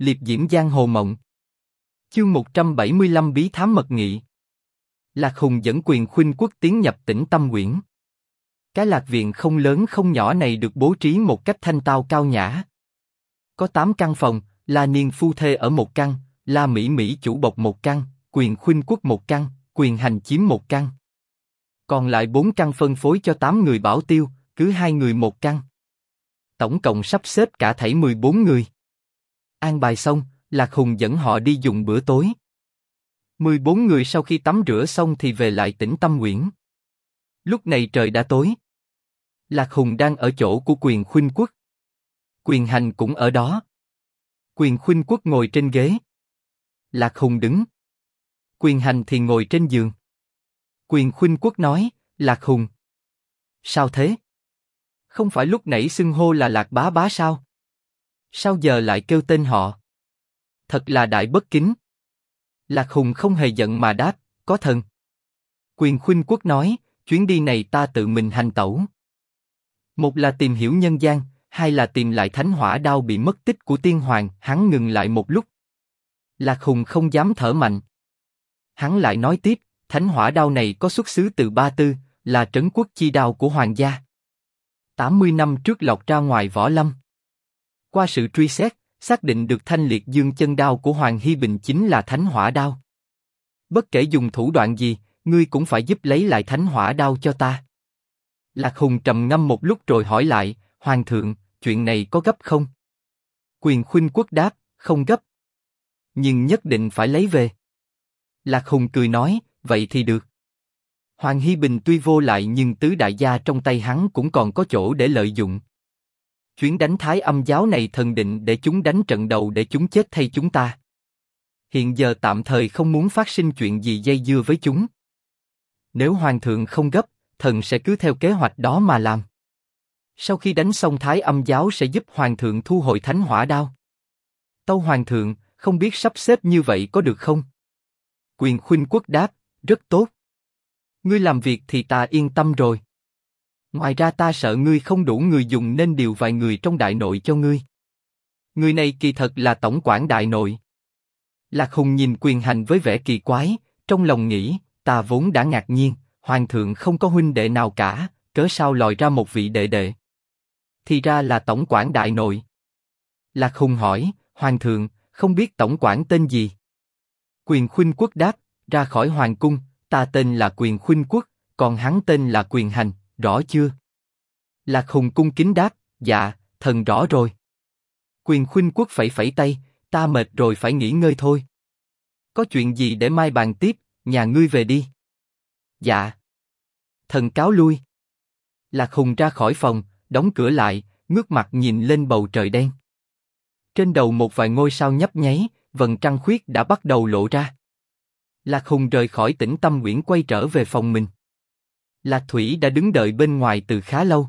liệp diễm giang hồ mộng. Chương 175 Bí thám mật nghị. Lạc Hùng dẫn quyền khuynh quốc tiến nhập tỉnh Tâm Quyển. Cái lạc viện không lớn không nhỏ này được bố trí một cách thanh tao cao nhã. Có 8 căn phòng, La Niên phu thê ở một căn, La Mỹ Mỹ chủ bộc một căn, quyền khuynh quốc một căn, quyền hành chiếm một căn. Còn lại bốn căn phân phối cho 8 người bảo tiêu, cứ hai người một căn. Tổng cộng sắp xếp cả thảy 14 người. An bài xong, Lạc Hùng dẫn họ đi dùng bữa tối. 14 người sau khi tắm rửa xong thì về lại tỉnh Tâm Nguyễn. Lúc này trời đã tối. Lạc Hùng đang ở chỗ của quyền khuynh quốc. Quyền hành cũng ở đó. Quyền khuynh quốc ngồi trên ghế. Lạc Hùng đứng. Quyền hành thì ngồi trên giường. Quyền khuynh quốc nói, Lạc Hùng. Sao thế? Không phải lúc nãy xưng hô là Lạc Bá Bá sao? Sao giờ lại kêu tên họ? Thật là đại bất kính. Lạc Hùng không hề giận mà đáp, có thần. Quyền khuynh quốc nói, chuyến đi này ta tự mình hành tẩu. Một là tìm hiểu nhân gian, hai là tìm lại thánh hỏa đao bị mất tích của tiên hoàng. Hắn ngừng lại một lúc. Lạc Hùng không dám thở mạnh. Hắn lại nói tiếp, thánh hỏa đao này có xuất xứ từ Ba Tư, là trấn quốc chi đao của hoàng gia. 80 năm trước lọt ra ngoài võ lâm. Qua sự truy xét, xác định được thanh liệt dương chân đao của Hoàng Hy Bình chính là thánh hỏa đao. Bất kể dùng thủ đoạn gì, ngươi cũng phải giúp lấy lại thánh hỏa đao cho ta. Lạc Hùng trầm ngâm một lúc rồi hỏi lại, Hoàng thượng, chuyện này có gấp không? Quyền khuynh quốc đáp, không gấp. Nhưng nhất định phải lấy về. Lạc Hùng cười nói, vậy thì được. Hoàng Hy Bình tuy vô lại nhưng tứ đại gia trong tay hắn cũng còn có chỗ để lợi dụng. Chuyến đánh thái âm giáo này thần định để chúng đánh trận đầu để chúng chết thay chúng ta. Hiện giờ tạm thời không muốn phát sinh chuyện gì dây dưa với chúng. Nếu hoàng thượng không gấp, thần sẽ cứ theo kế hoạch đó mà làm. Sau khi đánh xong thái âm giáo sẽ giúp hoàng thượng thu hồi thánh hỏa đao. Tâu hoàng thượng, không biết sắp xếp như vậy có được không? Quyền khuynh quốc đáp, rất tốt. Ngươi làm việc thì ta yên tâm rồi. Ngoài ra ta sợ ngươi không đủ người dùng nên điều vài người trong đại nội cho ngươi. Người này kỳ thật là tổng quản đại nội. Lạc Hùng nhìn quyền hành với vẻ kỳ quái, trong lòng nghĩ, ta vốn đã ngạc nhiên, hoàng thượng không có huynh đệ nào cả, cớ sao lòi ra một vị đệ đệ? Thì ra là tổng quản đại nội. Lạc Hùng hỏi, hoàng thượng, không biết tổng quản tên gì? Quyền khuynh quốc đáp, ra khỏi hoàng cung, ta tên là quyền khuynh quốc, còn hắn tên là quyền hành, rõ chưa? Lạc Hùng cung kính đáp, dạ, thần rõ rồi. Quyền khuynh quốc phẩy phẩy tay, ta mệt rồi phải nghỉ ngơi thôi. Có chuyện gì để mai bàn tiếp, nhà ngươi về đi. Dạ. Thần cáo lui. Lạc Hùng ra khỏi phòng, đóng cửa lại, ngước mặt nhìn lên bầu trời đen. Trên đầu một vài ngôi sao nhấp nháy, vầng trăng khuyết đã bắt đầu lộ ra. Lạc Hùng rời khỏi tỉnh Tâm Nguyễn quay trở về phòng mình. Lạc Thủy đã đứng đợi bên ngoài từ khá lâu.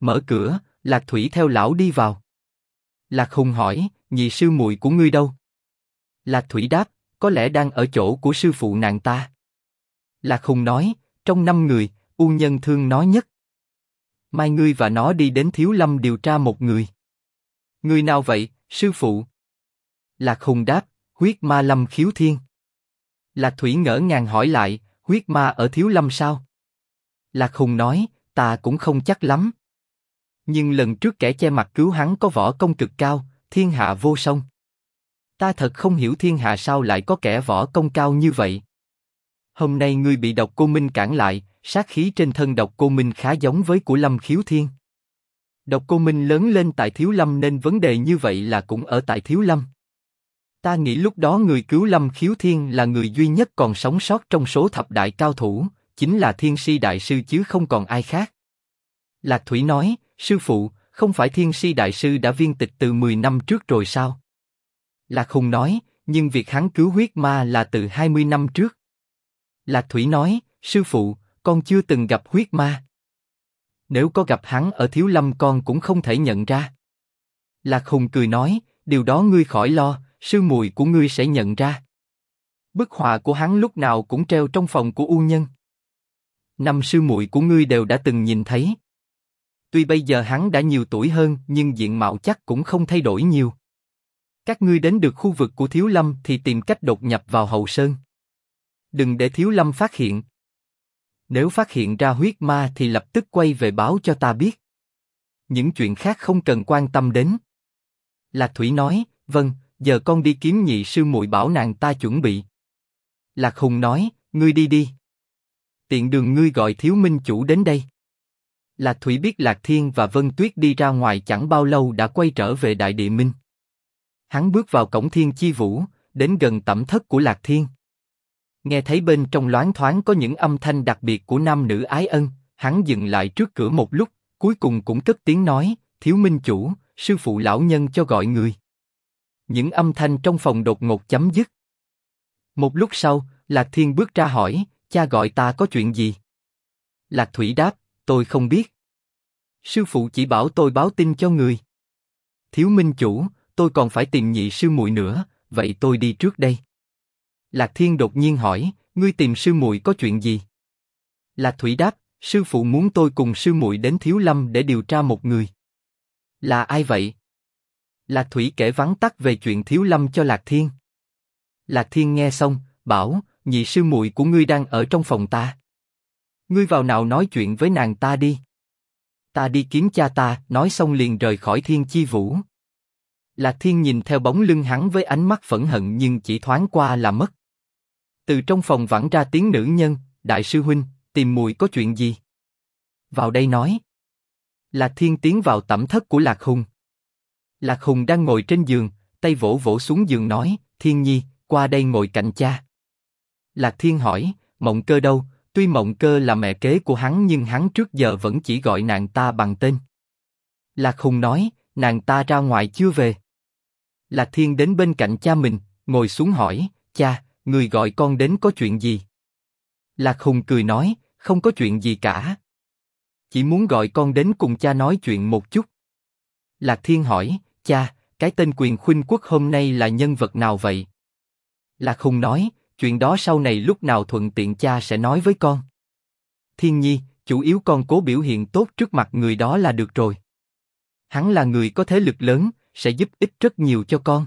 Mở cửa, Lạc Thủy theo lão đi vào. Lạc Hùng hỏi, nhị sư muội của ngươi đâu? Lạc Thủy đáp, có lẽ đang ở chỗ của sư phụ nàng ta. Lạc Hùng nói, trong năm người, U Nhân thương nó nhất. Mai ngươi và nó đi đến Thiếu Lâm điều tra một người. Người nào vậy, sư phụ? Lạc Hùng đáp, huyết ma Lâm khiếu thiên. Lạc Thủy ngỡ ngàng hỏi lại, huyết ma ở Thiếu Lâm sao? Lạc Hùng nói, ta cũng không chắc lắm. Nhưng lần trước kẻ che mặt cứu hắn có võ công cực cao, thiên hạ vô song. Ta thật không hiểu thiên hạ sao lại có kẻ võ công cao như vậy. Hôm nay ngươi bị độc cô Minh cản lại, sát khí trên thân độc cô Minh khá giống với của Lâm Khiếu Thiên. Độc cô Minh lớn lên tại Thiếu Lâm nên vấn đề như vậy là cũng ở tại Thiếu Lâm. Ta nghĩ lúc đó người cứu Lâm Khiếu Thiên là người duy nhất còn sống sót trong số thập đại cao thủ, chính là Thiên Si Đại Sư chứ không còn ai khác. Lạc Thủy nói, sư phụ, không phải Thiên Si Đại Sư đã viên tịch từ 10 năm trước rồi sao? Lạc Hùng nói, nhưng việc hắn cứu huyết ma là từ 20 năm trước. Lạc Thủy nói, sư phụ, con chưa từng gặp huyết ma. Nếu có gặp hắn ở Thiếu Lâm con cũng không thể nhận ra. Lạc Hùng cười nói, điều đó ngươi khỏi lo, sư mùi của ngươi sẽ nhận ra. Bức họa của hắn lúc nào cũng treo trong phòng của U Nhân. Năm sư muội của ngươi đều đã từng nhìn thấy. Tuy bây giờ hắn đã nhiều tuổi hơn, nhưng diện mạo chắc cũng không thay đổi nhiều. Các ngươi đến được khu vực của Thiếu Lâm thì tìm cách đột nhập vào hậu sơn. Đừng để Thiếu Lâm phát hiện. Nếu phát hiện ra huyết ma thì lập tức quay về báo cho ta biết. Những chuyện khác không cần quan tâm đến. Lạc Thủy nói, vâng, giờ con đi kiếm nhị sư muội bảo nàng ta chuẩn bị. Lạc Hùng nói, ngươi đi đi. Tiện đường ngươi gọi thiếu minh chủ đến đây. Lạc Thủy biết Lạc Thiên và Vân Tuyết đi ra ngoài chẳng bao lâu đã quay trở về Đại Địa Minh. Hắn bước vào cổng Thiên Chi Vũ, đến gần tẩm thất của Lạc Thiên. Nghe thấy bên trong loáng thoáng có những âm thanh đặc biệt của nam nữ ái ân, hắn dừng lại trước cửa một lúc, cuối cùng cũng cất tiếng nói, thiếu minh chủ, sư phụ lão nhân cho gọi người. Những âm thanh trong phòng đột ngột chấm dứt. Một lúc sau, Lạc Thiên bước ra hỏi, cha gọi ta có chuyện gì? Lạc Thủy đáp, tôi không biết. Sư phụ chỉ bảo tôi báo tin cho người. Thiếu minh chủ, tôi còn phải tìm nhị sư muội nữa, vậy tôi đi trước đây. Lạc Thiên đột nhiên hỏi, ngươi tìm sư muội có chuyện gì? Lạc Thủy đáp, sư phụ muốn tôi cùng sư muội đến Thiếu Lâm để điều tra một người. Là ai vậy? Lạc Thủy kể vắn tắt về chuyện Thiếu Lâm cho Lạc Thiên. Lạc Thiên nghe xong, bảo, nhị sư muội của ngươi đang ở trong phòng ta. Ngươi vào nào nói chuyện với nàng ta đi. Ta đi kiếm cha ta, nói xong liền rời khỏi Thiên Chi Vũ. Lạc Thiên nhìn theo bóng lưng hắn với ánh mắt phẫn hận nhưng chỉ thoáng qua là mất. Từ trong phòng vẳng ra tiếng nữ nhân, đại sư huynh, tìm mùi có chuyện gì? Vào đây nói. Lạc Thiên tiến vào tẩm thất của Lạc Hùng. Lạc Hùng đang ngồi trên giường, tay vỗ vỗ xuống giường nói, Thiên Nhi, qua đây ngồi cạnh cha. Lạc Thiên hỏi, Mộng Cơ đâu? Tuy Mộng Cơ là mẹ kế của hắn nhưng hắn trước giờ vẫn chỉ gọi nàng ta bằng tên. Lạc Hùng nói, nàng ta ra ngoài chưa về. Lạc Thiên đến bên cạnh cha mình, ngồi xuống hỏi, cha, người gọi con đến có chuyện gì? Lạc Hùng cười nói, không có chuyện gì cả. Chỉ muốn gọi con đến cùng cha nói chuyện một chút. Lạc Thiên hỏi, cha, cái tên quyền khuynh quốc hôm nay là nhân vật nào vậy? Lạc Hùng nói, chuyện đó sau này lúc nào thuận tiện cha sẽ nói với con. Thiên Nhi, chủ yếu con cố biểu hiện tốt trước mặt người đó là được rồi. Hắn là người có thế lực lớn, sẽ giúp ích rất nhiều cho con.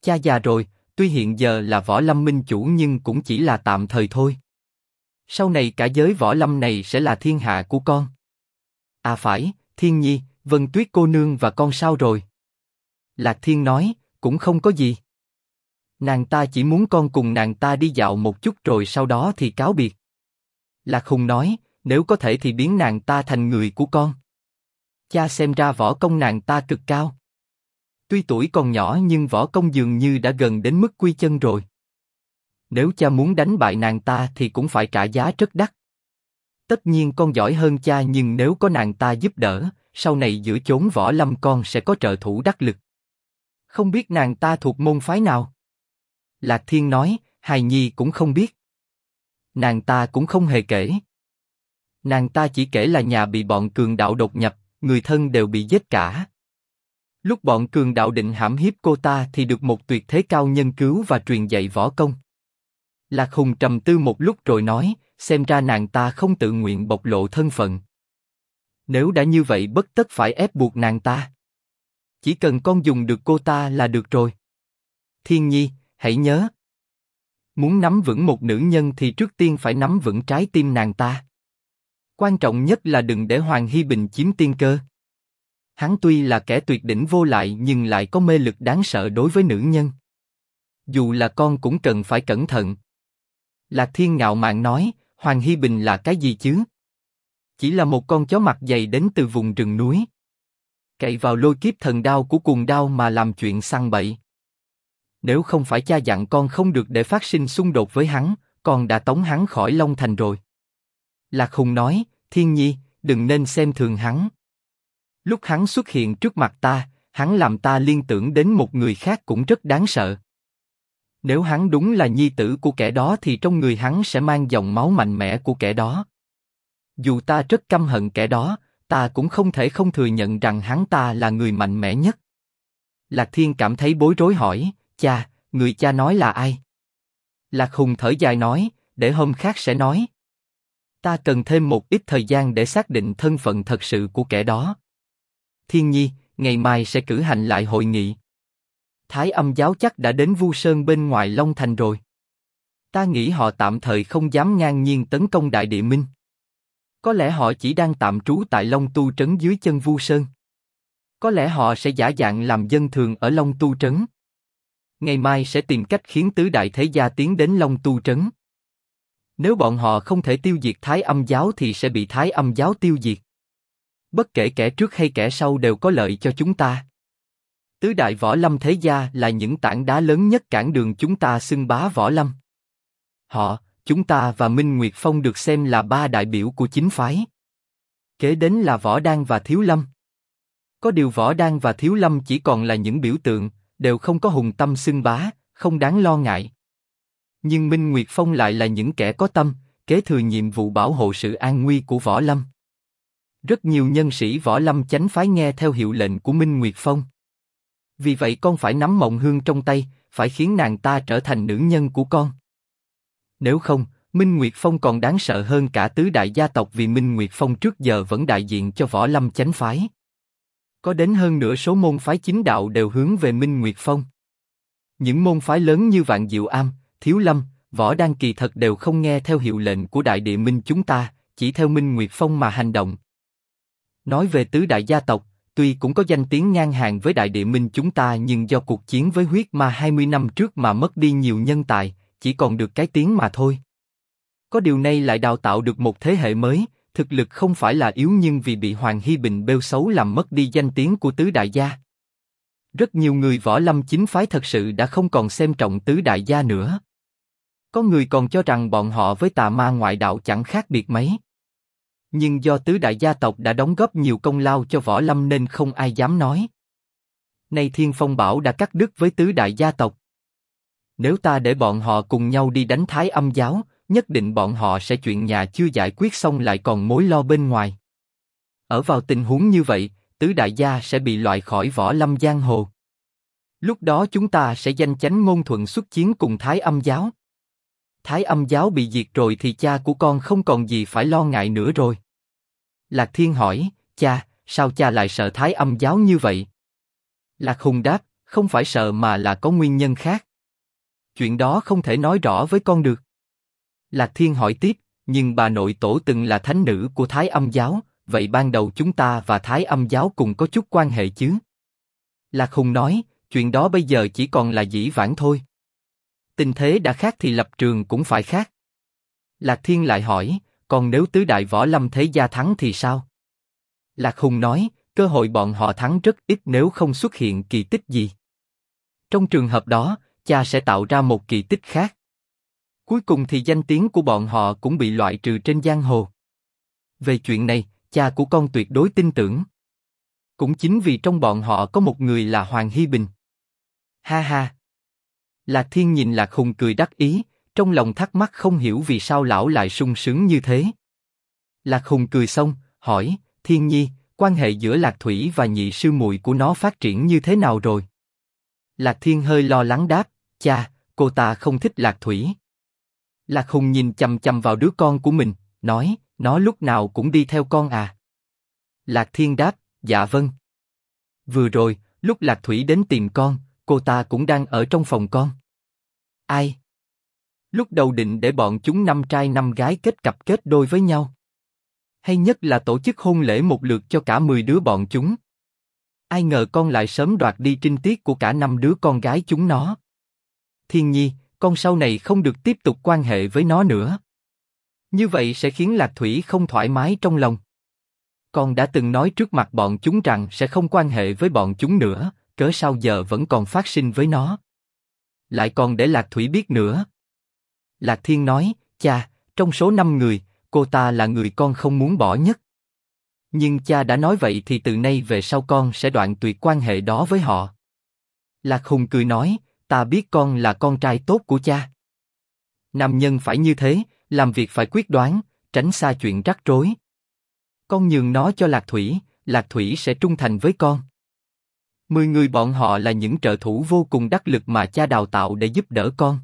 Cha già rồi, tuy hiện giờ là võ lâm minh chủ nhưng cũng chỉ là tạm thời thôi. Sau này cả giới võ lâm này sẽ là thiên hạ của con. À phải, Thiên Nhi, Vân Tuyết cô nương và con sao rồi? Lạc Thiên nói, cũng không có gì. Nàng ta chỉ muốn con cùng nàng ta đi dạo một chút rồi sau đó thì cáo biệt. Lạc Hùng nói, nếu có thể thì biến nàng ta thành người của con. Cha xem ra võ công nàng ta cực cao. Tuy tuổi còn nhỏ nhưng võ công dường như đã gần đến mức quy chân rồi. Nếu cha muốn đánh bại nàng ta thì cũng phải trả giá rất đắt. Tất nhiên con giỏi hơn cha nhưng nếu có nàng ta giúp đỡ, sau này giữa chốn võ lâm con sẽ có trợ thủ đắc lực. Không biết nàng ta thuộc môn phái nào? Lạc Thiên nói, Hài Nhi cũng không biết. Nàng ta cũng không hề kể. Nàng ta chỉ kể là nhà bị bọn cường đạo đột nhập, người thân đều bị giết cả. Lúc bọn cường đạo định hãm hiếp cô ta thì được một tuyệt thế cao nhân cứu và truyền dạy võ công. Lạc Hùng trầm tư một lúc rồi nói, xem ra nàng ta không tự nguyện bộc lộ thân phận. Nếu đã như vậy bất tất phải ép buộc nàng ta. Chỉ cần con dùng được cô ta là được rồi. Thiên Nhi, hãy nhớ. Muốn nắm vững một nữ nhân thì trước tiên phải nắm vững trái tim nàng ta. Quan trọng nhất là đừng để Hoàng Hy Bình chiếm tiên cơ. Hắn tuy là kẻ tuyệt đỉnh vô lại nhưng lại có mê lực đáng sợ đối với nữ nhân. Dù là con cũng cần phải cẩn thận. Lạc Thiên ngạo mạn nói, Hoàng Hy Bình là cái gì chứ? Chỉ là một con chó mặt dày đến từ vùng rừng núi. Cậy vào lôi kiếp thần đao của cuồng đao mà làm chuyện săn bậy. Nếu không phải cha dặn con không được để phát sinh xung đột với hắn, con đã tống hắn khỏi Long Thành rồi. Lạc Hùng nói, Thiên Nhi, đừng nên xem thường hắn. Lúc hắn xuất hiện trước mặt ta, hắn làm ta liên tưởng đến một người khác cũng rất đáng sợ. Nếu hắn đúng là nhi tử của kẻ đó thì trong người hắn sẽ mang dòng máu mạnh mẽ của kẻ đó. Dù ta rất căm hận kẻ đó, ta cũng không thể không thừa nhận rằng hắn ta là người mạnh mẽ nhất. Lạc Thiên cảm thấy bối rối hỏi, cha, người cha nói là ai? Lạc Hùng thở dài nói, để hôm khác sẽ nói. Ta cần thêm một ít thời gian để xác định thân phận thật sự của kẻ đó. Thiên Nhi, ngày mai sẽ cử hành lại hội nghị. Thái âm giáo chắc đã đến Vu Sơn bên ngoài Long Thành rồi. Ta nghĩ họ tạm thời không dám ngang nhiên tấn công Đại Địa Minh. Có lẽ họ chỉ đang tạm trú tại Long Tu Trấn dưới chân Vu Sơn. Có lẽ họ sẽ giả dạng làm dân thường ở Long Tu Trấn. Ngày mai sẽ tìm cách khiến tứ đại thế gia tiến đến Long Tu Trấn. Nếu bọn họ không thể tiêu diệt Thái âm giáo thì sẽ bị Thái âm giáo tiêu diệt. Bất kể kẻ trước hay kẻ sau đều có lợi cho chúng ta. Tứ đại võ lâm thế gia là những tảng đá lớn nhất cản đường chúng ta xưng bá võ lâm. Họ, chúng ta và Minh Nguyệt Phong được xem là ba đại biểu của chính phái. Kế đến là Võ Đan và Thiếu Lâm. Có điều Võ Đan và Thiếu Lâm chỉ còn là những biểu tượng, đều không có hùng tâm xưng bá, không đáng lo ngại. Nhưng Minh Nguyệt Phong lại là những kẻ có tâm, kế thừa nhiệm vụ bảo hộ sự an nguy của Võ Lâm. Rất nhiều nhân sĩ Võ Lâm chánh phái nghe theo hiệu lệnh của Minh Nguyệt Phong. Vì vậy con phải nắm mộng hương trong tay, phải khiến nàng ta trở thành nữ nhân của con. Nếu không, Minh Nguyệt Phong còn đáng sợ hơn cả tứ đại gia tộc vì Minh Nguyệt Phong trước giờ vẫn đại diện cho võ lâm chánh phái. Có đến hơn nửa số môn phái chính đạo đều hướng về Minh Nguyệt Phong. Những môn phái lớn như Vạn Diệu Am, Thiếu Lâm, Võ Đan kỳ thật đều không nghe theo hiệu lệnh của Đại Địa Minh chúng ta, chỉ theo Minh Nguyệt Phong mà hành động. Nói về tứ đại gia tộc, tuy cũng có danh tiếng ngang hàng với Đại Địa Minh chúng ta nhưng do cuộc chiến với huyết ma 20 năm trước mà mất đi nhiều nhân tài, chỉ còn được cái tiếng mà thôi. Có điều này lại đào tạo được một thế hệ mới, thực lực không phải là yếu nhưng vì bị Hoàng Hy Bình bêu xấu làm mất đi danh tiếng của tứ đại gia. Rất nhiều người võ lâm chính phái thật sự đã không còn xem trọng tứ đại gia nữa. Có người còn cho rằng bọn họ với tà ma ngoại đạo chẳng khác biệt mấy. Nhưng do tứ đại gia tộc đã đóng góp nhiều công lao cho võ lâm nên không ai dám nói. Nay Thiên Phong Bảo đã cắt đứt với tứ đại gia tộc. Nếu ta để bọn họ cùng nhau đi đánh Thái Âm giáo, nhất định bọn họ sẽ chuyện nhà chưa giải quyết xong lại còn mối lo bên ngoài. Ở vào tình huống như vậy, tứ đại gia sẽ bị loại khỏi võ lâm giang hồ. Lúc đó chúng ta sẽ danh chánh ngôn thuận xuất chiến cùng Thái Âm giáo. Thái Âm giáo bị diệt rồi thì cha của con không còn gì phải lo ngại nữa rồi. Lạc Thiên hỏi, cha, sao cha lại sợ Thái Âm giáo như vậy? Lạc Hùng đáp, không phải sợ mà là có nguyên nhân khác. Chuyện đó không thể nói rõ với con được. Lạc Thiên hỏi tiếp, nhưng bà nội tổ từng là thánh nữ của Thái Âm giáo, vậy ban đầu chúng ta và Thái Âm giáo cùng có chút quan hệ chứ? Lạc Hùng nói, chuyện đó bây giờ chỉ còn là dĩ vãng thôi. Tình thế đã khác thì lập trường cũng phải khác. Lạc Thiên lại hỏi, còn nếu tứ đại võ lâm thế gia thắng thì sao? Lạc Hùng nói, cơ hội bọn họ thắng rất ít nếu không xuất hiện kỳ tích gì. Trong trường hợp đó, cha sẽ tạo ra một kỳ tích khác. Cuối cùng thì danh tiếng của bọn họ cũng bị loại trừ trên giang hồ. Về chuyện này, cha của con tuyệt đối tin tưởng. Cũng chính vì trong bọn họ có một người là Hoàng Hy Bình. Ha ha. Lạc Thiên nhìn Lạc Hùng cười đắc ý, trong lòng thắc mắc không hiểu vì sao lão lại sung sướng như thế. Lạc Hùng cười xong, hỏi, Thiên Nhi, quan hệ giữa Lạc Thủy và nhị sư muội của nó phát triển như thế nào rồi? Lạc Thiên hơi lo lắng đáp, cha, cô ta không thích Lạc Thủy. Lạc Hùng nhìn chầm chầm vào đứa con của mình, nói, nó lúc nào cũng đi theo con à. Lạc Thiên đáp, dạ vâng. Vừa rồi, lúc Lạc Thủy đến tìm con, cô ta cũng đang ở trong phòng con. Ai? Lúc đầu định để bọn chúng năm trai năm gái kết cặp kết đôi với nhau. Hay nhất là tổ chức hôn lễ một lượt cho cả 10 đứa bọn chúng. Ai ngờ con lại sớm đoạt đi trinh tiết của cả năm đứa con gái chúng nó. Thiên Nhi, con sau này không được tiếp tục quan hệ với nó nữa. Như vậy sẽ khiến Lạc Thủy không thoải mái trong lòng. Con đã từng nói trước mặt bọn chúng rằng sẽ không quan hệ với bọn chúng nữa, cớ sao giờ vẫn còn phát sinh với nó. Lại còn để Lạc Thủy biết nữa. Lạc Thiên nói, cha, trong số năm người, cô ta là người con không muốn bỏ nhất. Nhưng cha đã nói vậy thì từ nay về sau con sẽ đoạn tuyệt quan hệ đó với họ. Lạc Hùng cười nói, ta biết con là con trai tốt của cha. Nam nhân phải như thế, làm việc phải quyết đoán, tránh xa chuyện rắc rối. Con nhường nó cho Lạc Thủy, Lạc Thủy sẽ trung thành với con. Mười người bọn họ là những trợ thủ vô cùng đắc lực mà cha đào tạo để giúp đỡ con.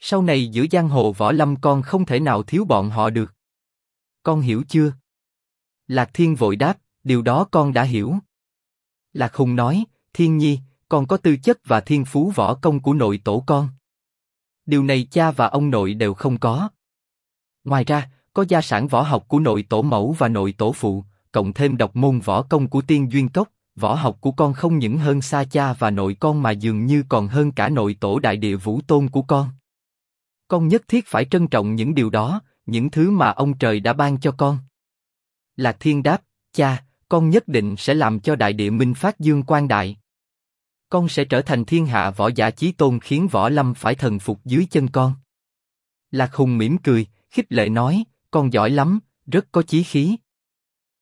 Sau này giữa giang hồ võ lâm con không thể nào thiếu bọn họ được. Con hiểu chưa? Lạc Thiên vội đáp, điều đó con đã hiểu. Lạc Hùng nói, Thiên Nhi, còn có tư chất và thiên phú võ công của nội tổ con. Điều này cha và ông nội đều không có. Ngoài ra, có gia sản võ học của nội tổ mẫu và nội tổ phụ, cộng thêm độc môn võ công của tiên duyên cốc, võ học của con không những hơn xa cha và nội con mà dường như còn hơn cả nội tổ đại địa vũ tôn của con. Con nhất thiết phải trân trọng những điều đó, những thứ mà ông trời đã ban cho con. Lạc Thiên đáp, cha, con nhất định sẽ làm cho đại địa minh phát dương quan đại. Con sẽ trở thành thiên hạ võ giả chí tôn khiến võ lâm phải thần phục dưới chân con. Lạc Hùng mỉm cười, khích lệ nói, con giỏi lắm, rất có chí khí.